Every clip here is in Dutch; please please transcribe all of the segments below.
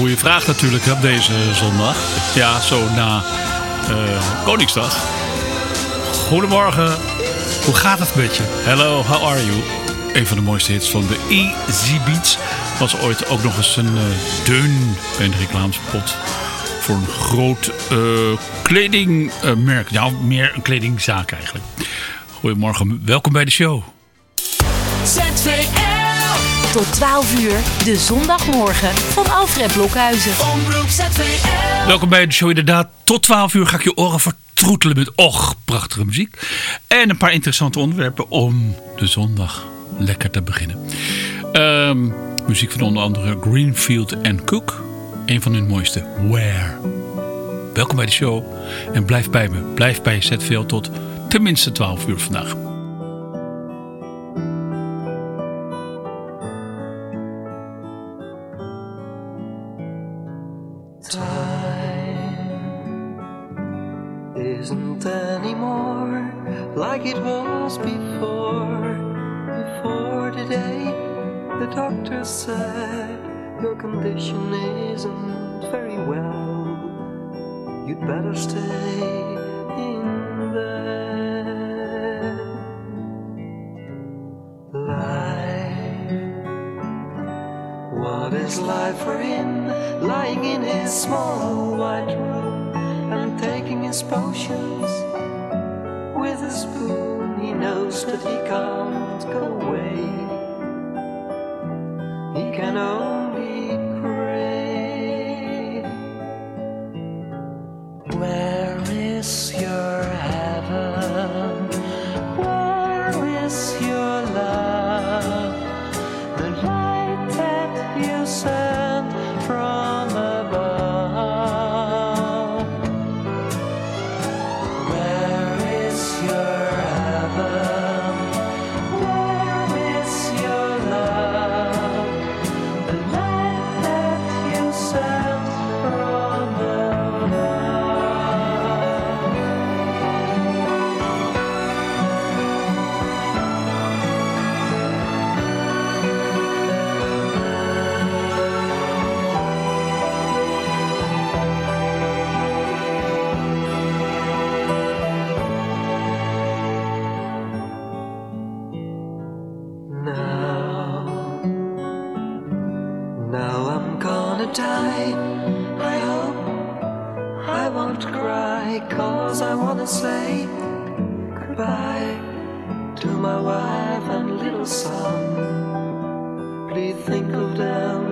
goede vraag natuurlijk op deze zondag. Ja, zo na eh, Koningsdag. Goedemorgen, hoe gaat het met je? Hello, how are you? Een van de mooiste hits van de Easy Beats. Was ooit ook nog eens een eh, deun een reclamespot voor een groot eh, kledingmerk. nou, meer een kledingzaak eigenlijk. Goedemorgen, welkom bij de show. Tot 12 uur, de zondagmorgen van Alfred Blokhuizen. Welkom bij de show. Inderdaad, tot 12 uur ga ik je oren vertroetelen met och, prachtige muziek. En een paar interessante onderwerpen om de zondag lekker te beginnen. Ehm, muziek van onder andere Greenfield en Cook. Een van hun mooiste, Where. Welkom bij de show en blijf bij me. Blijf bij ZVL tot tenminste 12 uur vandaag. It was before. Before today, the doctor said your condition isn't very well. You'd better stay in bed. Life what is life for him, lying in his small white room and taking his potions a spoon? He knows that he can't go away. He can only die. I hope I won't cry, cause I wanna say goodbye to my wife and little son. Please think of them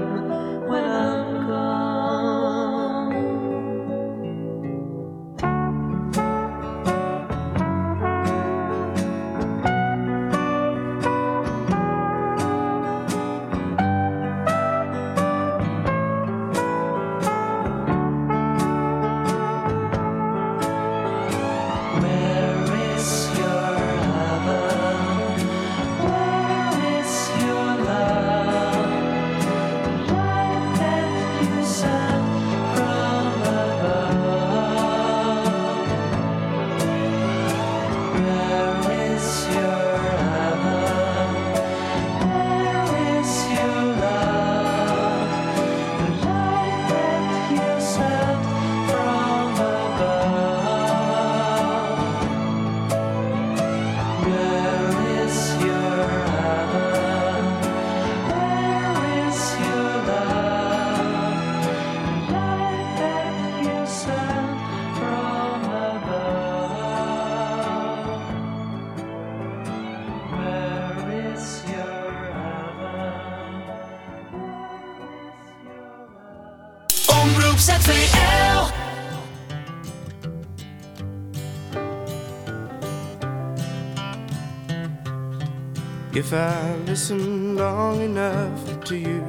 If I listened long enough to you,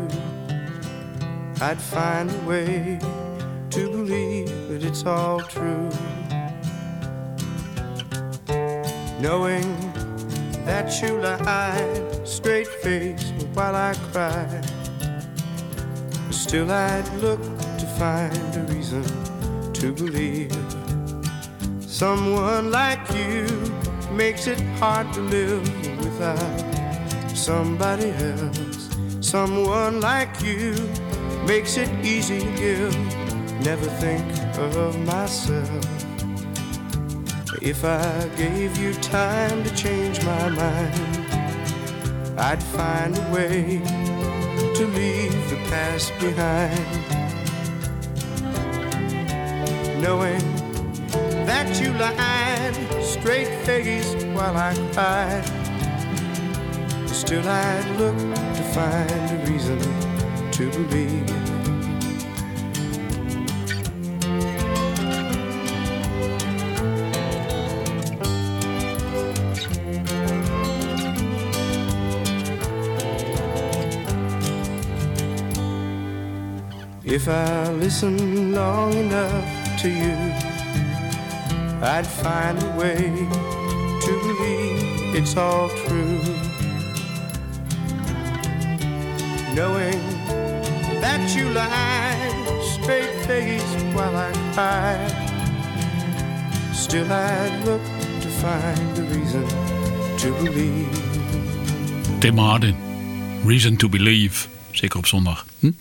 I'd find a way to believe that it's all true. Knowing that you lied straight faced while I cried, still I'd look to find a reason to believe. Someone like you makes it hard to live without somebody else. Someone like you makes it easy to give. Never think of myself. If I gave you time to change my mind, I'd find a way to leave the past behind. Knowing that you lied straight faced while I cried. Still, I'd look to find a reason to believe. If I listened long enough to you, I'd find a way to believe it's all true. Knowing that you lied straight faced while I cried, still I'd look to find a reason to believe. Tim Hardin. Reason to Believe. Zeker op zondag. Hm?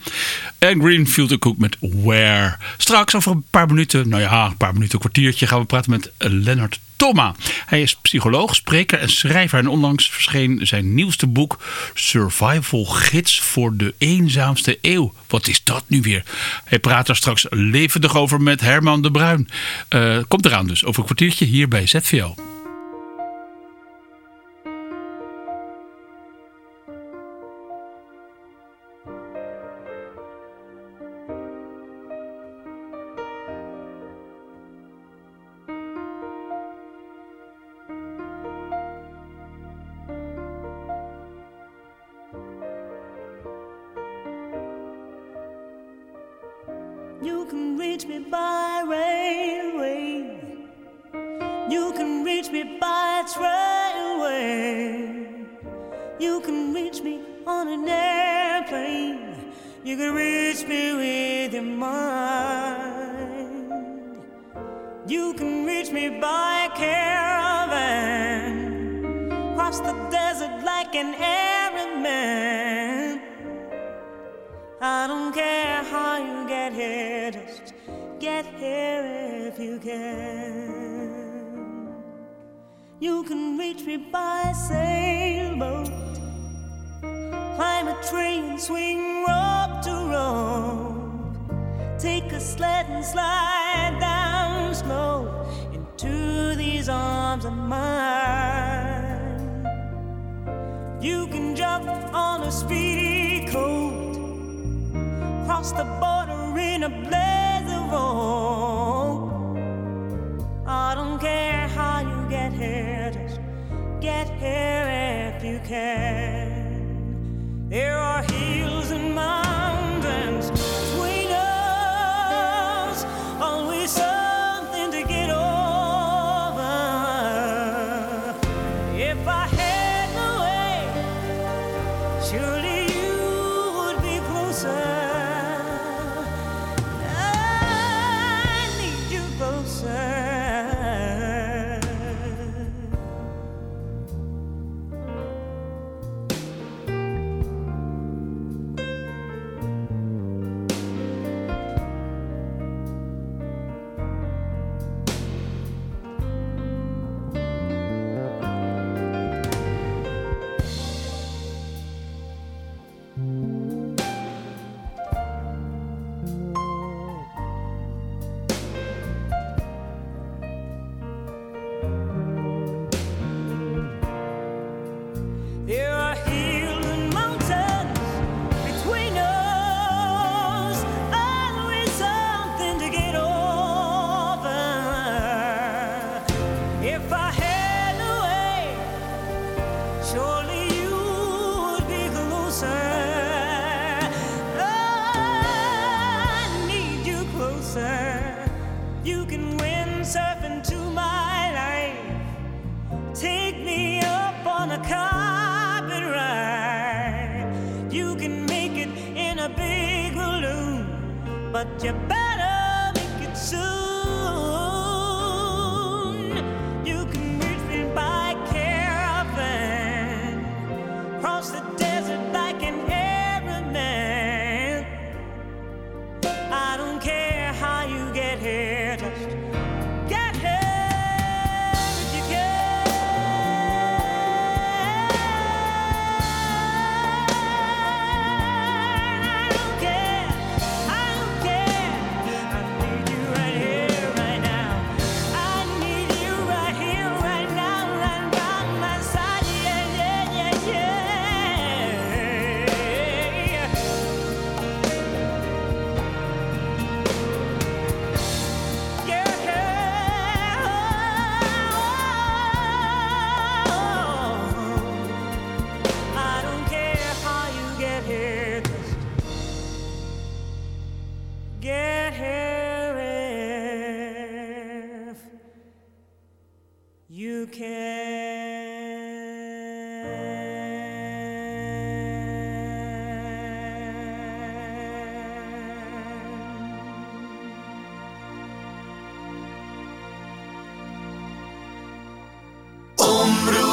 En Greenfield Cook met Where. Straks over een paar minuten, nou ja, een paar minuten, een kwartiertje... gaan we praten met Lennart Thoma. Hij is psycholoog, spreker en schrijver. En onlangs verscheen zijn nieuwste boek... Survival Gids voor de eenzaamste eeuw. Wat is dat nu weer? Hij praat daar straks levendig over met Herman de Bruin. Eh, komt eraan dus, over een kwartiertje hier bij ZVO.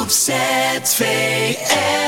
set's ZVL.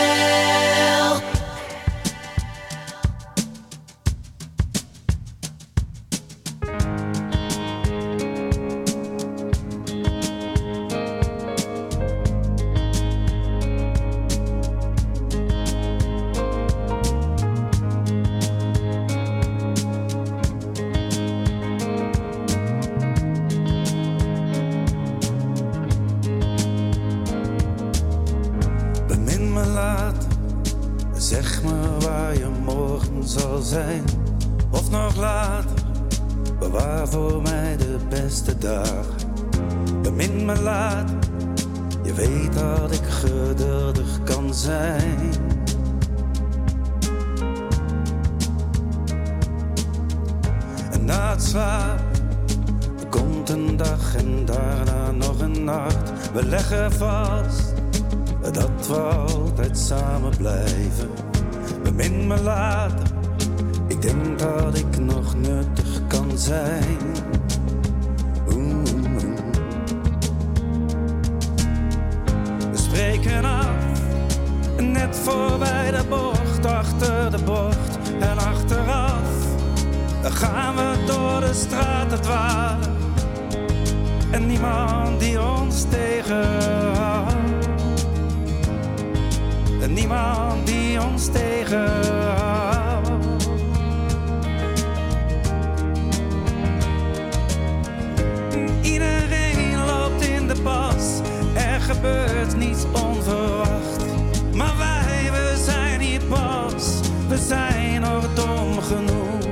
zijn. En na het slapen komt een dag en daarna nog een nacht. We leggen vast dat we altijd samen blijven. Bemin me later, ik denk dat ik nog nuttig kan zijn. We spreken af Net voorbij de bocht, achter de bocht en achteraf. Gaan we door de straat het dwalen. En niemand die ons tegenhoudt. En niemand die ons tegenhoudt. Iedereen loopt in de pas. Er gebeurt niets onverwachts we zijn nog dom genoeg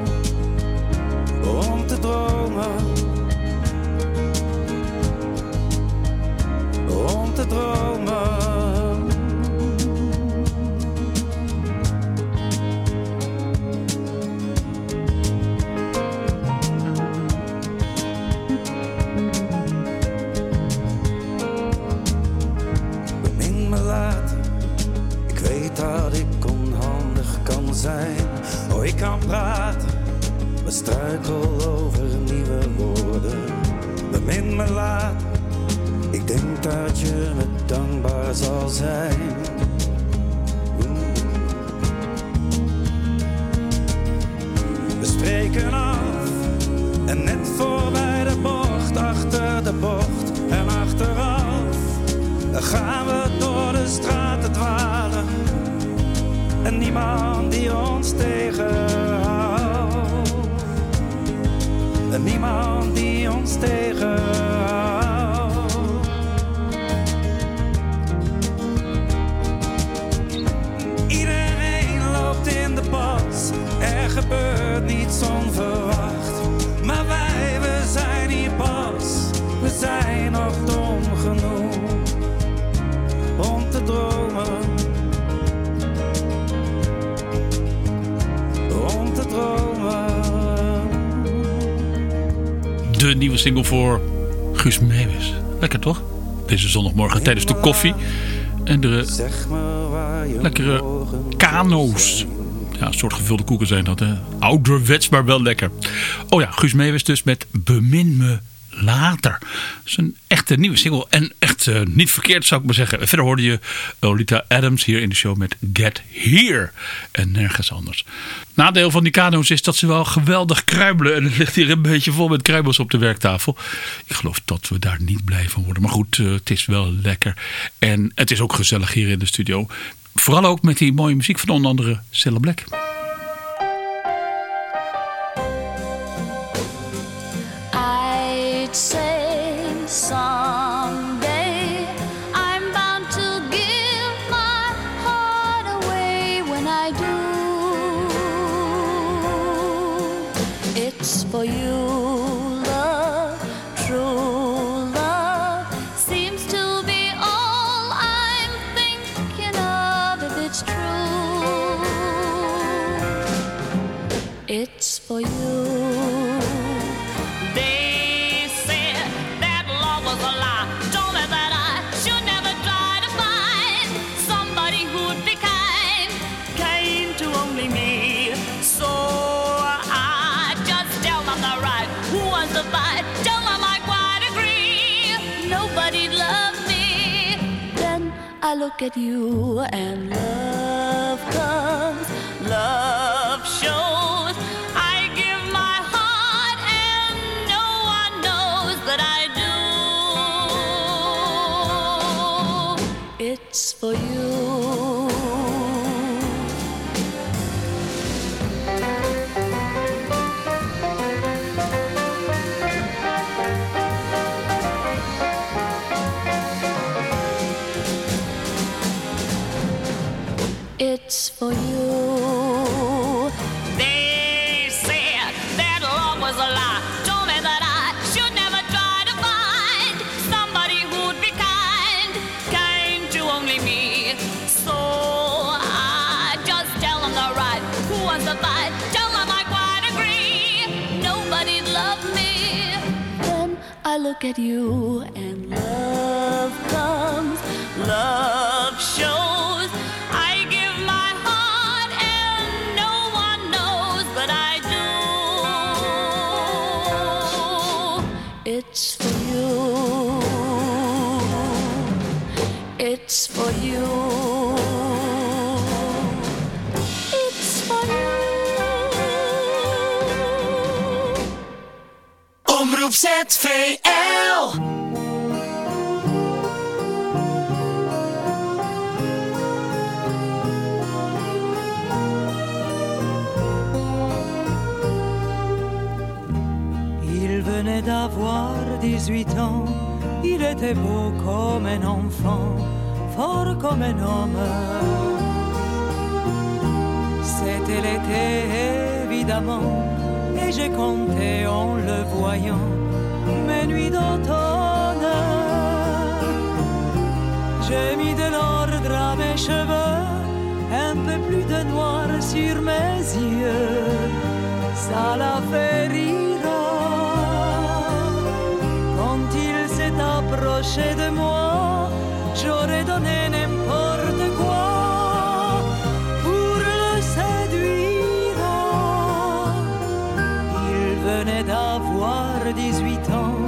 om te dromen. Om te dromen. Oh, ik kan praten. Maar struikel over nieuwe woorden. Bemin me later. Ik denk dat je me dankbaar zal zijn. We spreken af en net voorbij de bocht, achter de bocht en achteraf gaan we door de straten dwalen en niemand die ons tegenhoudt. Niemand die ons tegenhoudt. De nieuwe single voor Guus Meeuwis. Lekker toch? Deze zondagmorgen tijdens de koffie. En de lekkere kano's. Ja, een soort gevulde koeken zijn dat. Hè? Ouderwets, maar wel lekker. Oh ja, Guus Meeuwis dus met Bemin me later. Dat is een echte nieuwe single. En echt eh, niet verkeerd zou ik maar zeggen. Verder hoorde je Olita Adams hier in de show met Get Here. En nergens anders. Nadeel van die kano's is dat ze wel geweldig kruimelen. En het ligt hier een beetje vol met kruimels op de werktafel. Ik geloof dat we daar niet blij van worden. Maar goed, eh, het is wel lekker. En het is ook gezellig hier in de studio. Vooral ook met die mooie muziek van onder andere Cilla Black. It's for you. They said that love was a lie. Told me that I should never try to find somebody who'd be kind, kind to only me. So I just tell them the right. Who wants to fight? Tell them I quite agree. Nobody loves me. Then I look at you and love comes. Love shows. For you. At you and love comes. Love shows. I give my heart, and no one knows but I do. It's for you. It's for you. It's for you. Omroep. 18 ans, il était beau comme un enfant, fort comme un homme. C'était était évidemment, et j'ai compté en le voyant mes nuits d'automne. J'ai mis de l'ordre à mes cheveux, un peu plus de noir sur mes yeux, ça de moi, j'aurais donné n'importe quoi pour le séduire. Il venait d'avoir 18 ans,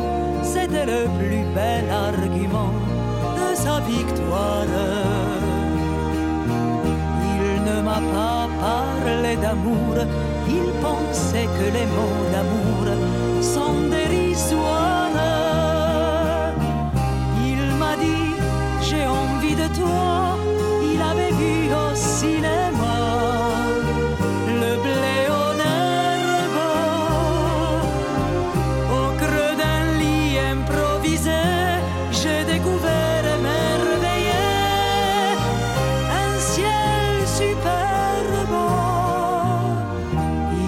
c'était le plus bel argument de sa victoire. Il ne m'a pas parlé d'amour, il pensait que les mots d'amour sont dérisoires. Il avait vu au cinéma le blé en au creux d'un lit improvisé, j'ai découvert émerveillé un ciel superbe.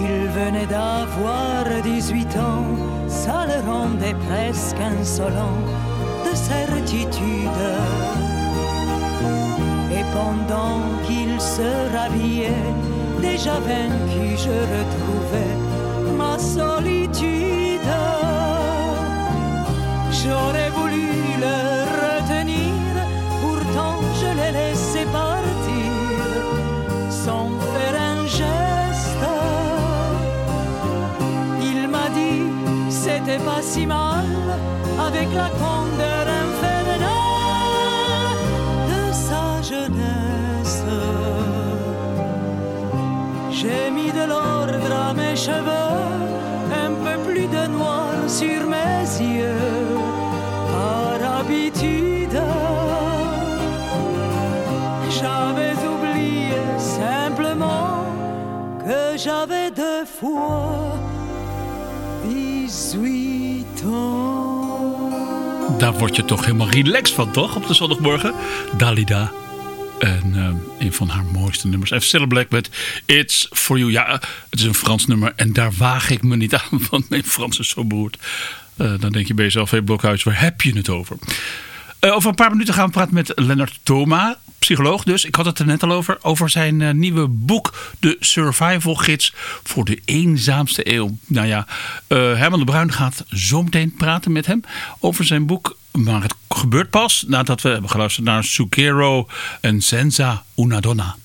Il venait d'avoir 18 ans, ça le rendait presque insolent de certitude. Et pendant qu'il se rhabillait, déjà vaincu, je retrouvais ma solitude. J'aurais voulu le retenir, pourtant je l'ai laissé partir sans faire un geste. Il m'a dit, c'était pas si mal avec la candeur de l'ordre à mes cheveux, un peu plus de noir sur mes yeux, par habitude. J'avais oublié simplement que j'avais deux fois 18 ans. Daar word je toch helemaal relaxed van, toch? Op de zondagmorgen. Dalida. En eh, een van haar mooiste nummers. Even Stella Black met It's For You. Ja, het is een Frans nummer. En daar waag ik me niet aan. Want mijn Frans is zo beroerd. Eh, dan denk je bij jezelf, hey Blokhuis, waar heb je het over? Eh, over een paar minuten gaan we praten met Lennart Thoma. Psycholoog dus. Ik had het er net al over. Over zijn eh, nieuwe boek. De Survival Gids voor de eenzaamste eeuw. Nou ja, eh, Herman de Bruin gaat zo meteen praten met hem. Over zijn boek. Maar het gebeurt pas nadat we hebben geluisterd naar Sukero en Senza Una Donna.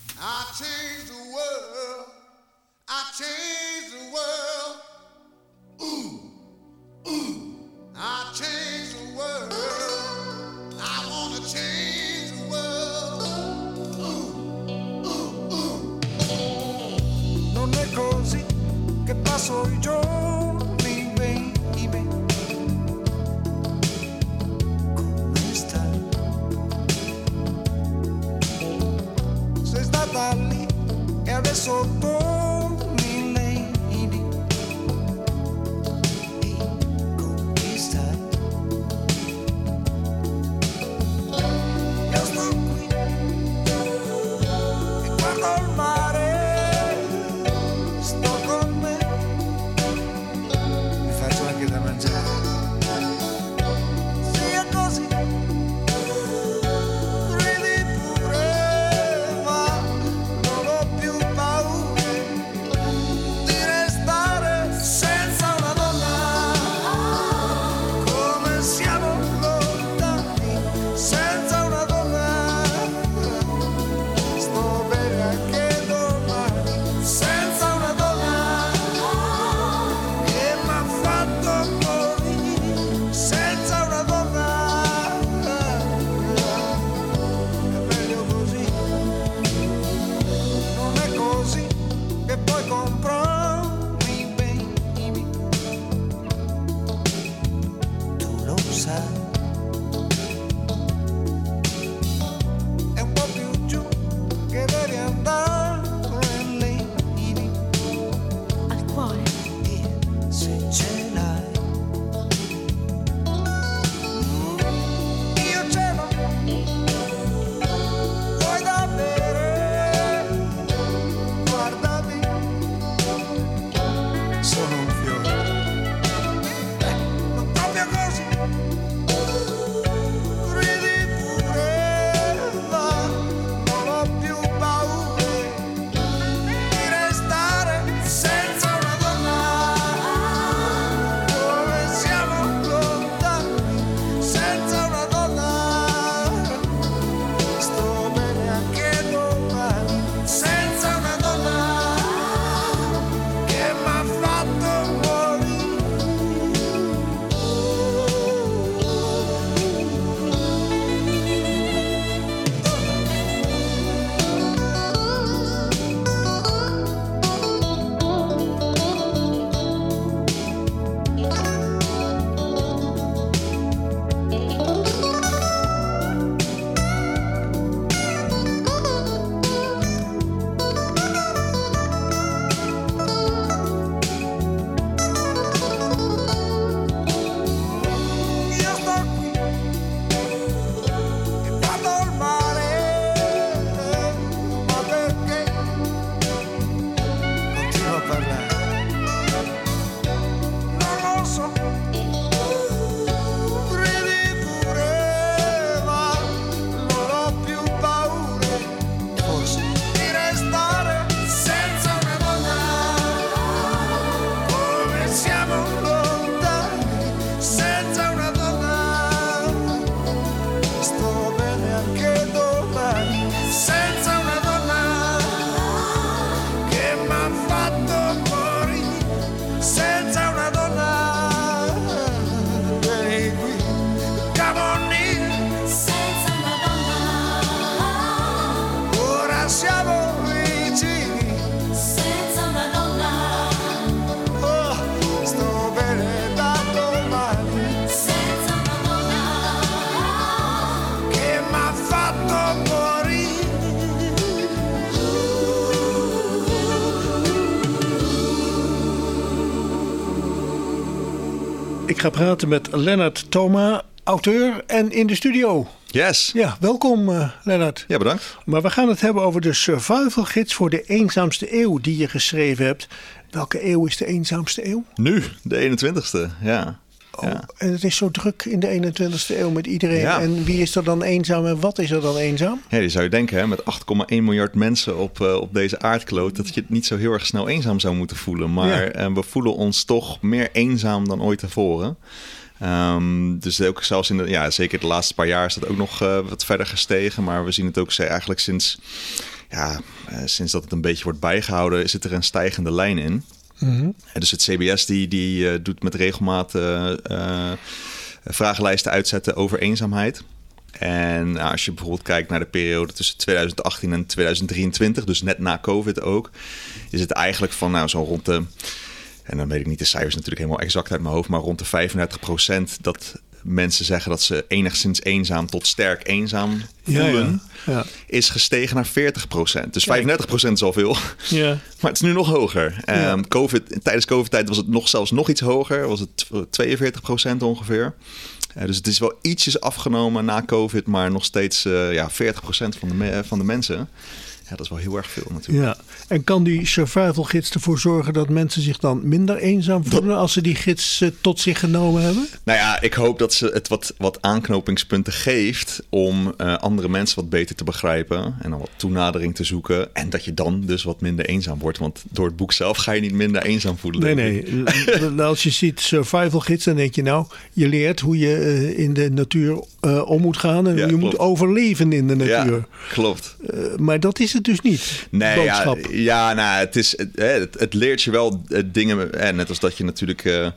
Ga praten met Lennart Thoma, auteur en in de studio. Yes. Ja, welkom uh, Lennart. Ja, bedankt. Maar we gaan het hebben over de survival gids voor de eenzaamste eeuw die je geschreven hebt. Welke eeuw is de eenzaamste eeuw? Nu, de 21ste, ja. Oh, ja. En het is zo druk in de 21ste eeuw met iedereen. Ja. En wie is er dan eenzaam en wat is er dan eenzaam? Ja, die zou je denken, hè, met 8,1 miljard mensen op, uh, op deze aardkloot, dat je het niet zo heel erg snel eenzaam zou moeten voelen. Maar ja. uh, we voelen ons toch meer eenzaam dan ooit tevoren. Um, dus ook zelfs in de, ja, zeker de laatste paar jaar is dat ook nog uh, wat verder gestegen. Maar we zien het ook eigenlijk sinds, ja, sinds dat het een beetje wordt bijgehouden, is het er een stijgende lijn in. Mm-hmm. Dus het CBS die, die uh, doet met regelmaat uh, uh, vragenlijsten uitzetten over eenzaamheid. En nou, als je bijvoorbeeld kijkt naar de periode tussen 2018 en 2023, dus net na COVID ook, is het eigenlijk van nou, zo rond de. En dan weet ik niet de cijfers natuurlijk helemaal exact uit mijn hoofd, maar rond de 35 procent dat mensen zeggen dat ze enigszins eenzaam tot sterk eenzaam voelen, ja, ja. Ja. is gestegen naar 40 procent. Dus 35 procent is al veel, ja. maar het is nu nog hoger. Um, COVID, tijdens COVID-tijd was het nog zelfs nog iets hoger, was het 42 procent ongeveer. Uh, dus het is wel ietsjes afgenomen na COVID, maar nog steeds uh, ja, 40 procent van de, me- van de mensen. Ja, dat is wel heel erg veel natuurlijk. Ja, en kan die survival gids ervoor zorgen dat mensen zich dan minder eenzaam voelen dat... als ze die gids uh, tot zich genomen hebben? Nou ja, ik hoop dat ze het wat, wat aanknopingspunten geeft om uh, andere mensen wat beter te begrijpen en dan wat toenadering te zoeken. En dat je dan dus wat minder eenzaam wordt. Want door het boek zelf ga je niet minder eenzaam voelen. Nee, nee. als je ziet survival gids, dan denk je nou, je leert hoe je uh, in de natuur om moet gaan en ja, je klopt. moet overleven in de natuur. Ja, klopt. maar dat is het dus niet. Nee, ja, ja, nou, het, is, het, het, leert je wel dingen. Net als dat je natuurlijk, uh,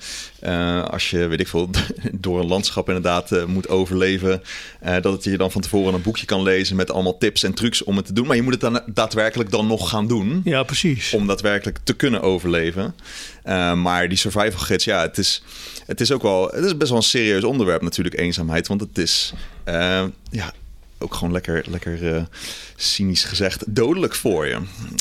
uh, als je, weet ik veel, door een landschap inderdaad uh, moet overleven. dat het je dan van tevoren een boekje kan lezen met allemaal tips en trucs om het te doen. Maar je moet het dan daadwerkelijk dan nog gaan doen. Ja, precies. Om daadwerkelijk te kunnen overleven. maar die survival gids, ja, het is, het is ook wel, het is best wel een serieus onderwerp natuurlijk, eenzaamheid. Want het is, ja ook gewoon lekker, lekker uh, cynisch gezegd, dodelijk voor je.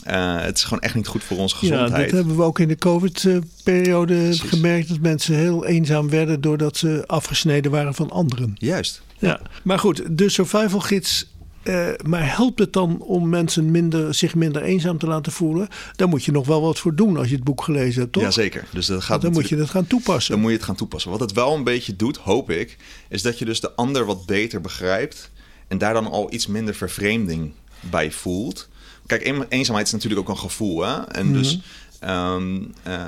Uh, het is gewoon echt niet goed voor onze gezondheid. Ja, dat hebben we ook in de COVID-periode gemerkt. Dat mensen heel eenzaam werden doordat ze afgesneden waren van anderen. Juist. Ja, maar goed, de survival gids uh, maar helpt het dan om mensen minder, zich minder eenzaam te laten voelen? Daar moet je nog wel wat voor doen als je het boek gelezen hebt, toch? Jazeker. Dus dat gaat dan moet je het gaan toepassen. Dan moet je het gaan toepassen. Wat het wel een beetje doet, hoop ik, is dat je dus de ander wat beter begrijpt. En daar dan al iets minder vervreemding bij voelt. Kijk, eenzaamheid is natuurlijk ook een gevoel. Hè? En mm-hmm. dus um, uh,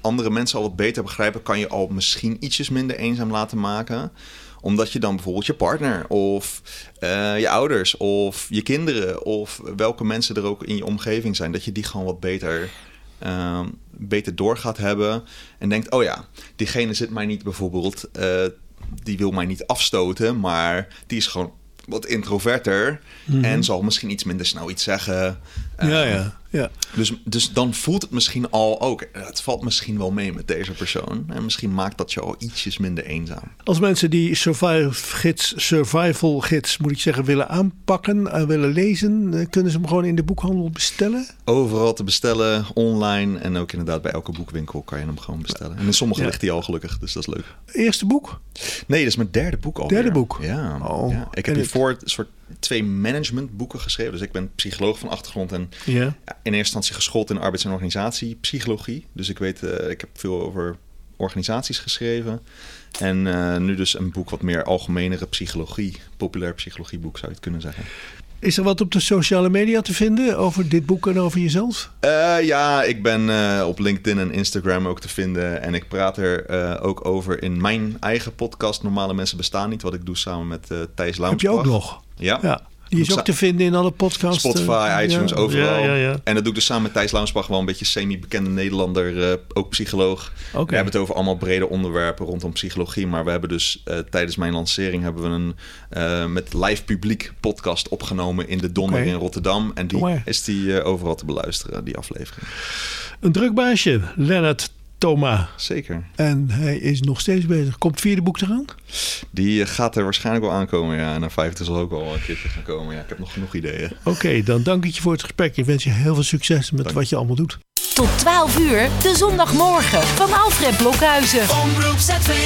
andere mensen al wat beter begrijpen, kan je al misschien ietsjes minder eenzaam laten maken omdat je dan bijvoorbeeld je partner of uh, je ouders of je kinderen of welke mensen er ook in je omgeving zijn, dat je die gewoon wat beter, uh, beter door gaat hebben. En denkt, oh ja, diegene zit mij niet bijvoorbeeld, uh, die wil mij niet afstoten, maar die is gewoon wat introverter mm-hmm. en zal misschien iets minder snel iets zeggen. Ja, ja, ja. Dus, dus dan voelt het misschien al ook, het valt misschien wel mee met deze persoon. En misschien maakt dat je al ietsjes minder eenzaam. Als mensen die survival gids, survival gids moet ik zeggen, willen aanpakken en willen lezen, kunnen ze hem gewoon in de boekhandel bestellen? Overal te bestellen, online en ook inderdaad bij elke boekwinkel kan je hem gewoon bestellen. En in sommige ja. ligt hij al gelukkig, dus dat is leuk. Eerste boek? Nee, dat is mijn derde boek al. Derde boek? Ja. Oh, ja. Ik heb hiervoor een soort twee managementboeken geschreven. Dus ik ben psycholoog van achtergrond en ja. in eerste instantie geschoold in arbeids- en organisatiepsychologie. Dus ik weet, uh, ik heb veel over organisaties geschreven. En uh, nu dus een boek wat meer algemenere psychologie, populair psychologieboek zou je het kunnen zeggen. Is er wat op de sociale media te vinden over dit boek en over jezelf? Uh, ja, ik ben uh, op LinkedIn en Instagram ook te vinden. En ik praat er uh, ook over in mijn eigen podcast Normale Mensen Bestaan Niet. Wat ik doe samen met Thijs Launsbach. Heb je ook nog? Ja. ja. Die is ook te vinden in alle podcasts. Spotify, iTunes, ja. overal. Ja, ja, en dat doe ik dus samen met Thijs Launsbach, wel een beetje semi-bekende Nederlander, uh, ook psycholoog. Okay. We hebben het over allemaal brede onderwerpen rondom psychologie. Maar we hebben dus uh, tijdens mijn lancering hebben we een uh, met live publiek podcast opgenomen in de Donner okay. in Rotterdam. En die is die overal te beluisteren, die aflevering. Een druk baasje, Lennart Thoma. Zeker. En hij is nog steeds bezig. Komt het vierde boek eraan? Die gaat er waarschijnlijk wel aankomen, ja. En een vijfde zal ook wel een keertje gaan komen. Ja, ik heb nog genoeg ideeën. Oké, okay, dan dank ik je voor het gesprek. Ik wens je heel veel succes met dank. wat je allemaal doet. Tot 12 uur, de zondagmorgen van Alfred Blokhuizen. Omroep ZVL.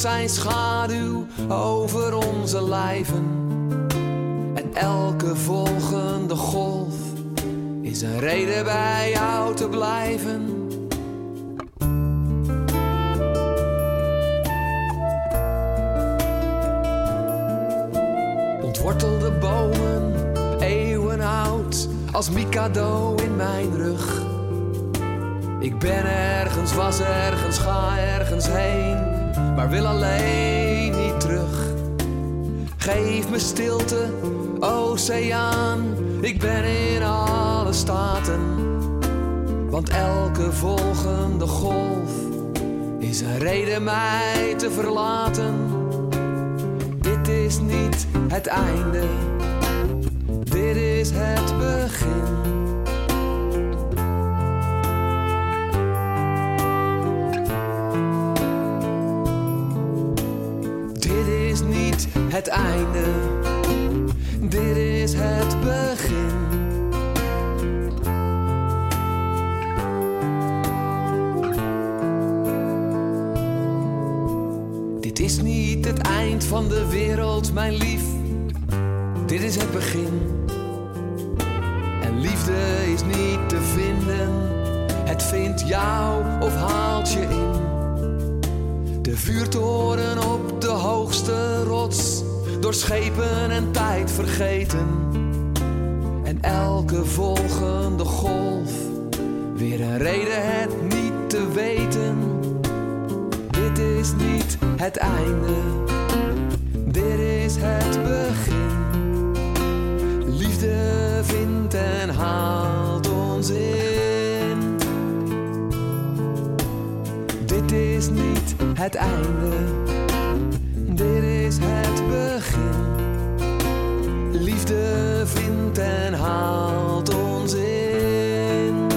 Zijn schaduw over onze lijven. En elke volgende golf is een reden bij jou te blijven. Ontwortelde bomen, eeuwen oud, als Mikado in mijn rug. Ik ben ergens, was ergens, ga ergens heen, maar wil alleen niet terug. Geef me stilte, oceaan, ik ben in alle staten. Want elke volgende golf is een reden mij te verlaten. Dit is niet het einde, dit is het begin. Het einde, dit is het begin. Dit is niet het eind van de wereld, mijn lief. Dit is het begin. En liefde is niet te vinden. Het vindt jou of haalt je in. De vuurtoren door schepen en tijd vergeten. En elke volgende golf, weer een reden het niet te weten. Dit is niet het einde, dit is het begin. Liefde vindt en haalt ons in. Dit is niet het einde, Liefde vindt en haalt ons in.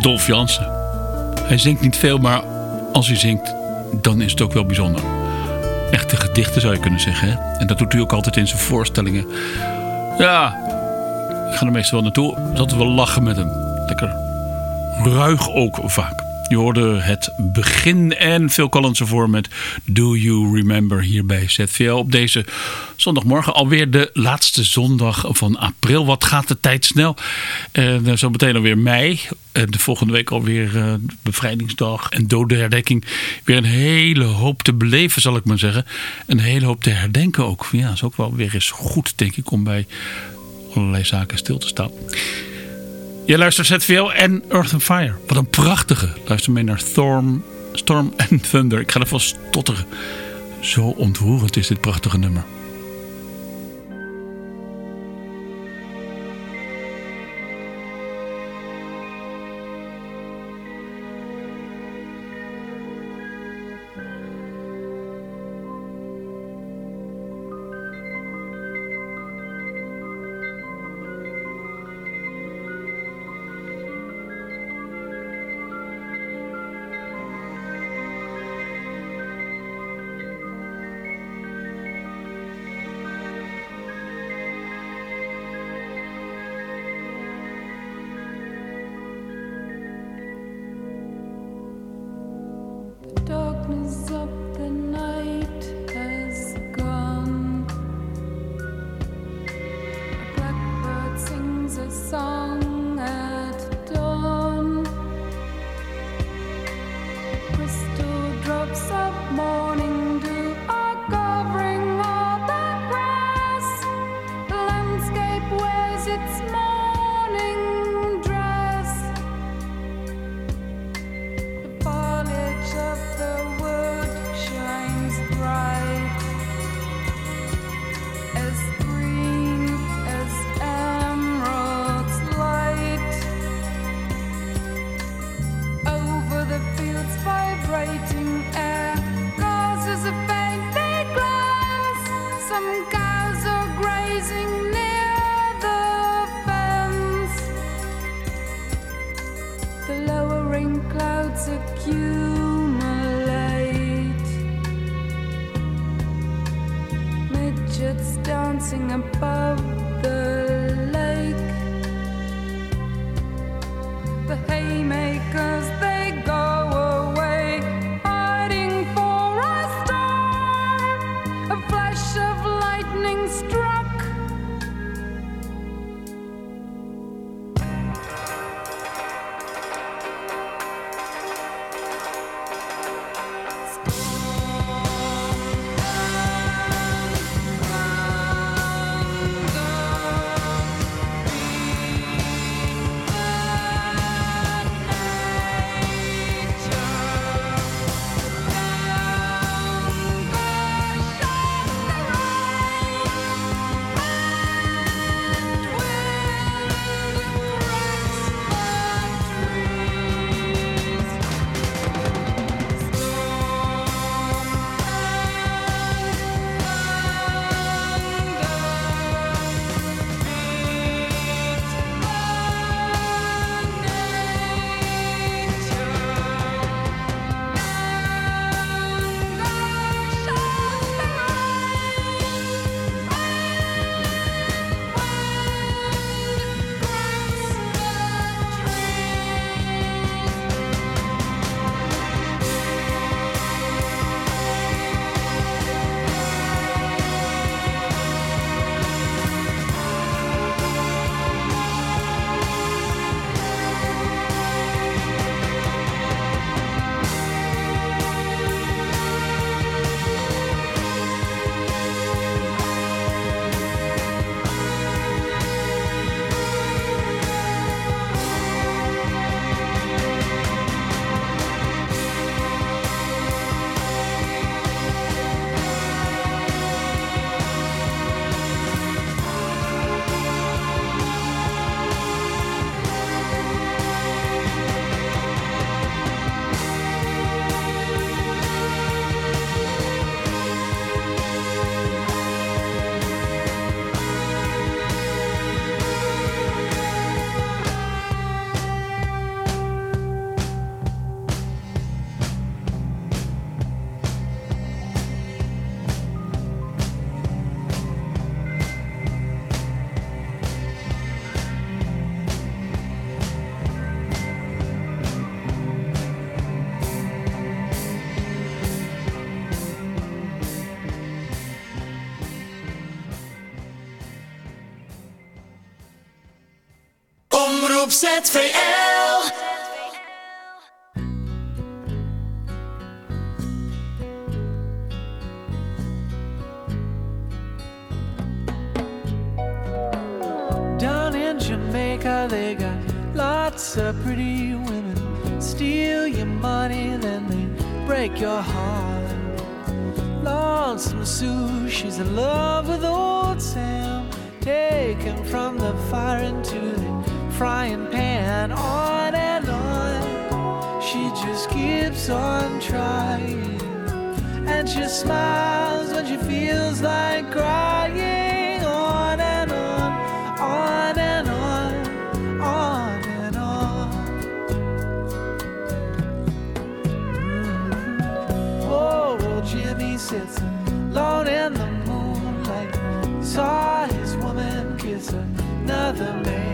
Dolf Jansen. Hij zingt niet veel, maar als hij zingt, dan is het ook wel bijzonder. Echte gedichten zou je kunnen zeggen. Hè? En dat doet hij ook altijd in zijn voorstellingen. Ja, ik ga er meestal wel naartoe. Altijd wel lachen met hem. Lekker ruig ook vaak. Je hoorde het begin en Phil Collins ervoor met Do You Remember hier bij ZVL op deze zondagmorgen. Alweer de laatste zondag van april. Wat gaat de tijd snel? En zo meteen alweer mei. En de volgende week alweer uh, bevrijdingsdag en dode herdenking. Weer een hele hoop te beleven zal ik maar zeggen. Een hele hoop te herdenken ook. Ja, is ook wel weer eens goed denk ik om bij allerlei zaken stil te staan. Je luistert ZVL en Earth and Fire. Wat een prachtige. Luister mee naar Storm, Storm and Thunder. Ik ga ervan stotteren. Zo ontroerend is dit prachtige nummer. ZVL. Down in Jamaica, they got lots of pretty women. Steal your money, then they break your heart. Lonesome Sue, she's in love with old Sam. Taken from the fire into the frying pan, on and on. She just keeps on trying. And she smiles when she feels like crying. On and on, on and on, on and on. Mm-hmm. Oh, well, Jimmy sits alone in the moonlight. Saw his woman kiss another man.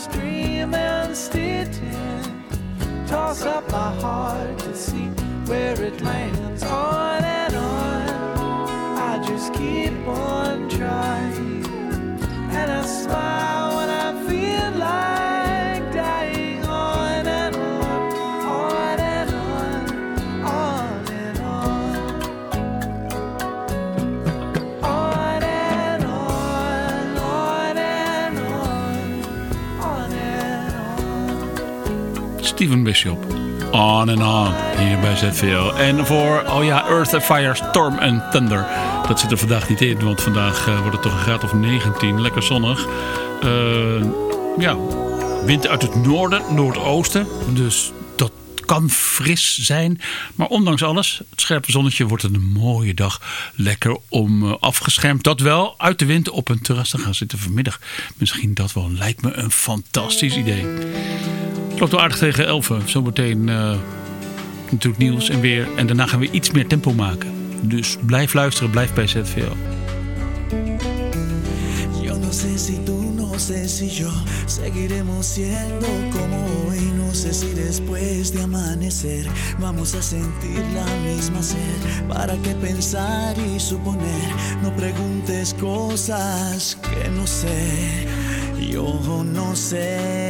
Just and tin. Toss up my heart to see where it lands. On and on, I just keep on trying. And I smile Steven Bishop. On en on hier bij ZVL. En voor, oh ja, Earth and Fire, Storm and Thunder. Dat zit er vandaag niet in, want vandaag eh, wordt het toch een graad of 19. Lekker zonnig. Eh, ja, wind uit het noorden, noordoosten. Dus dat kan fris zijn. Maar ondanks alles, het scherpe zonnetje, wordt het een mooie dag. Lekker om eh, afgeschermd, dat wel, uit de wind op een terras te gaan zitten vanmiddag. Misschien dat wel, lijkt me een fantastisch idee. Het loopt wel aardig tegen 11. Zometeen eh, natuurlijk nieuws en weer. En daarna gaan we iets meer tempo maken. Dus blijf luisteren, blijf bij ZVL. No sé si tú, no sé si yo seguiremos siendo como hoy. No sé si después de amanecer vamos a sentir la misma sed. ¿Para qué pensar y suponer? No preguntes cosas que no sé. Yo no sé.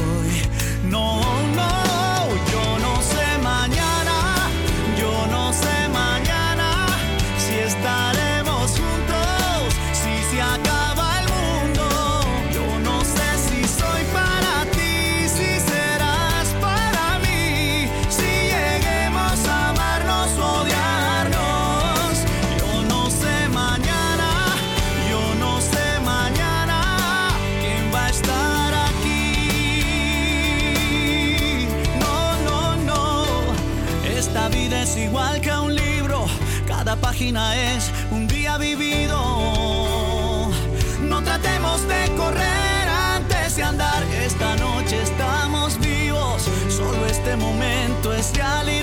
Página es un día vivido. No tratemos de correr antes de andar. Esta noche estamos vivos, solo este momento es realidad.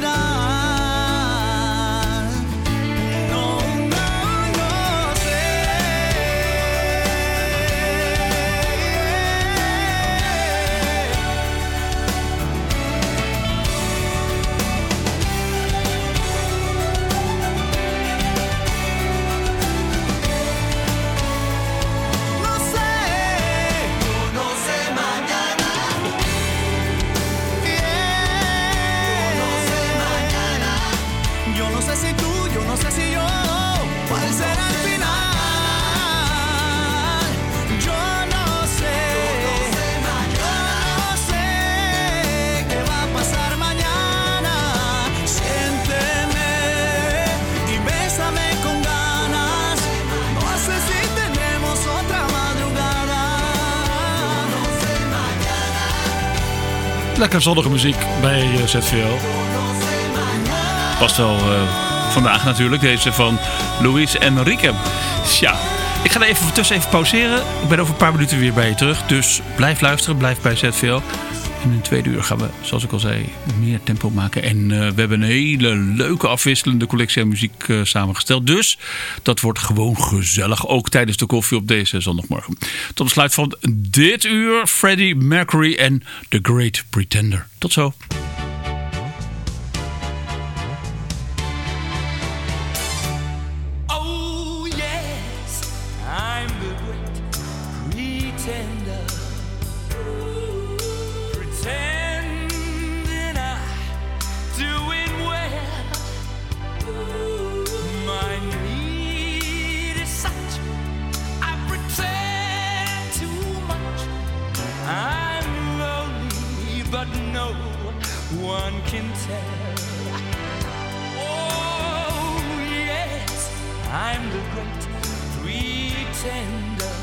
Lekker zonnige muziek bij eh, ZVL. Past wel eh, vandaag natuurlijk, deze van Luis Enrique. Tja, ik ga er even tussen even pauzeren. Ik ben over een paar minuten weer bij je terug. Dus blijf luisteren, blijf bij ZVL. In het tweede uur gaan we, zoals ik al zei, meer tempo maken. En eh, we hebben een hele leuke afwisselende collectie aan muziek eh, samengesteld. Dus dat wordt gewoon gezellig. Ook tijdens de koffie op deze zondagmorgen. Tot besluit van dit uur Freddie Mercury en The Great Pretender. Tot zo. I'm the great pretender.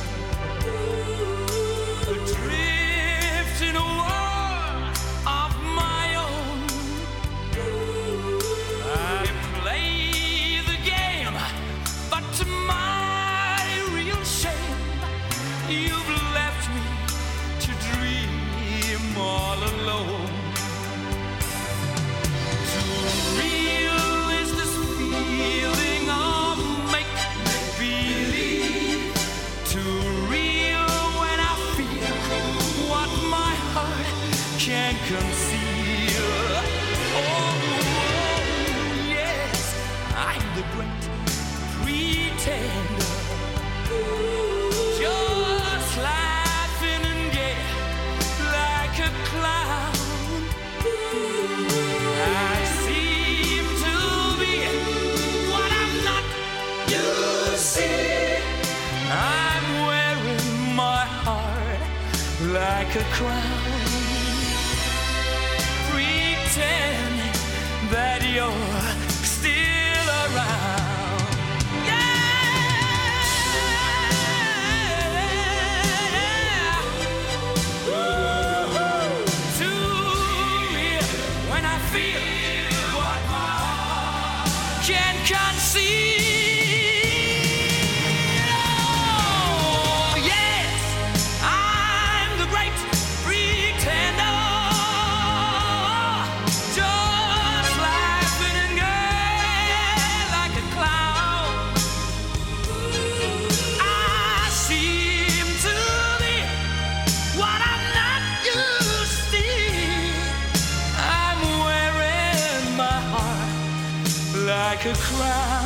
cry.